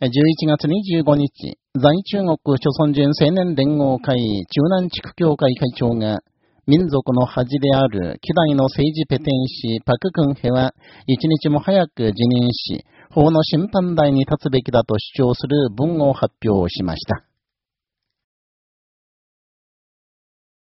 11月25日、在中国諸村人青年連合会中南地区協会会長が、民族の恥である希代の政治ペテン師パククンヘは、一日も早く辞任し、法の審判台に立つべきだと主張する文を発表しました。